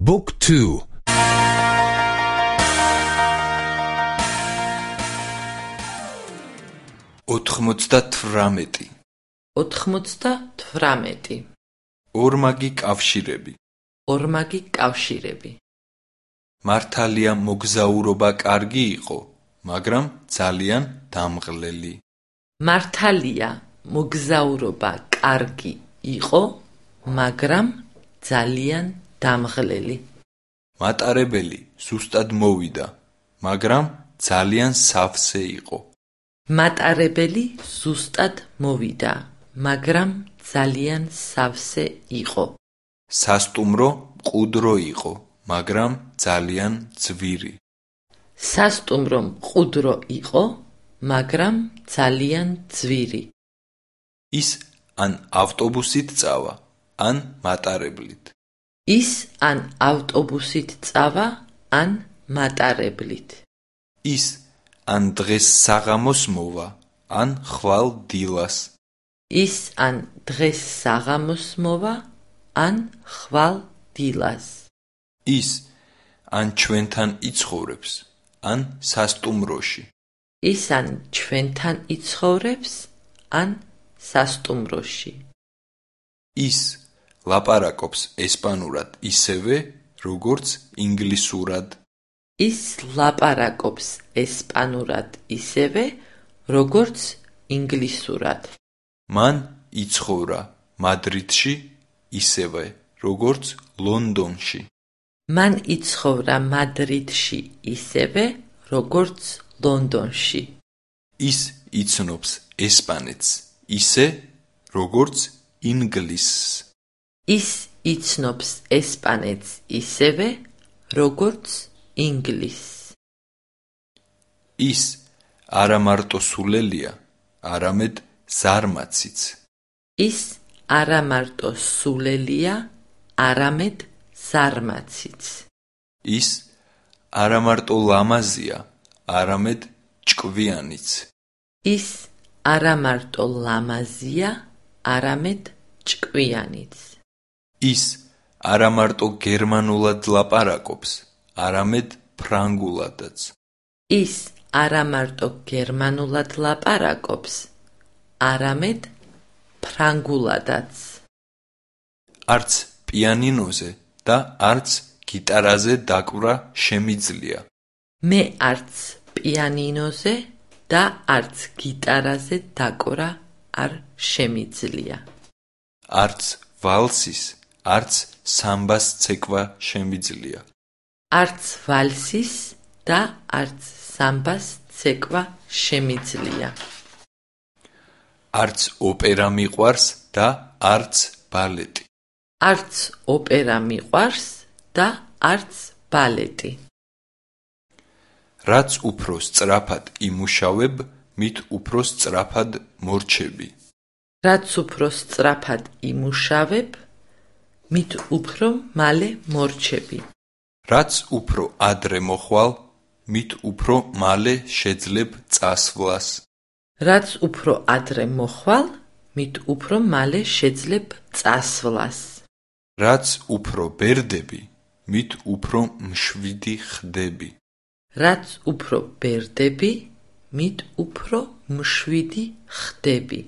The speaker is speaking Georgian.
Book 2 98 98 ორმაგი კავშირები. ორმაგი კავშირები. მართალია მოგზაურობა კარგი იყო მაგრამ ძალიან დამღლელი. მართალია მოგზაურობა კარგი იყო მაგრამ ძალიან დამღლელი. მატარებელი ზუსტად მოვიდა მაგრამ ძალიან სავსე იყო. მატარებელი ზუსტად მოვიდა მაგრამ ძალიან სავსე იყო. სასტუმრო მყუდრო იყო მაგრამ ძალიან ძვირი. სასტუმრო მყუდრო იყო მაგრამ ძალიან ძვირი. ის ან ავტობუსით წავა ან მატარებლით ის ან ავტობუსით წავა ან მატარებლით. ის ან დღეს საღამოს მოვა ან ხვალ დილას. ის ან დღეს საღამოს მოვა ან ხვალ დილას. ის ან ჩვენთან იცხოვრებს ან სასტუმროში. ის ან ჩვენთან იცხოვრებს ან სასტუმროში. ის ლაპარაკობს ესპანურად ისევე როგორც ინგლისურად. ის ლაპარაკობს ესპანურად ისევე როგორც ინგლისურად. მან იცხოვრა მადრიდში ისევე როგორც ლონდონში. მან იცხოვრა მადრიდში ისევე როგორც ლონდონში. ის იცნობს ესპანეთს ისე როგორც ინგლისს ის იცნობს ესპანეთს ისევე როგორც ინგლისს. ის არა მარტო სულელია არამედ ზარმაციც. ის არა მარტო სულელია არამედ ზარმაციც. ის არა მარტო ლამაზია არამედ ჭკვიანიც. ის არა მარტო ლამაზია არამედ ჭკვიანიც ის არა მარტო გერმანულად ლაპარაკობს არამედ ფრანგულადაც. ის არა მარტო გერმანულად ლაპარაკობს არამედ ფრანგულადაც. არც პიანინოზე და არც გიტარაზე დაკვრა შემიძლია. მე არც პიანინოზე და არც გიტარაზე დაკვრა არ შემიძლია. არც ვალსის არც სამბას ცეკვა შემიძლია. არც ვალსის და არც სამბას ცეკვა შემიძლია. არც ოპერა მიყვარს და არც ბალეტი. არც ოპერა მიყვარს და არც ბალეტი. რაც უფრო სწრაფად იმუშავებ მით უფრო სწრაფად მორჩები. რაც უფრო სწრაფად იმუშავებ მით უფრო მალე მორჩები. რაც უფრო ადრე მოხვალ მით უფრო მალე შეძლებ წასვლას. რაც უფრო ადრე მოხვალ მით უფრო მალე შეძლებ წასვლას. რაც უფრო ბერდები მით უფრო მშვიდი ხდები. რაც უფრო ბერდები მით უფრო მშვიდი ხდები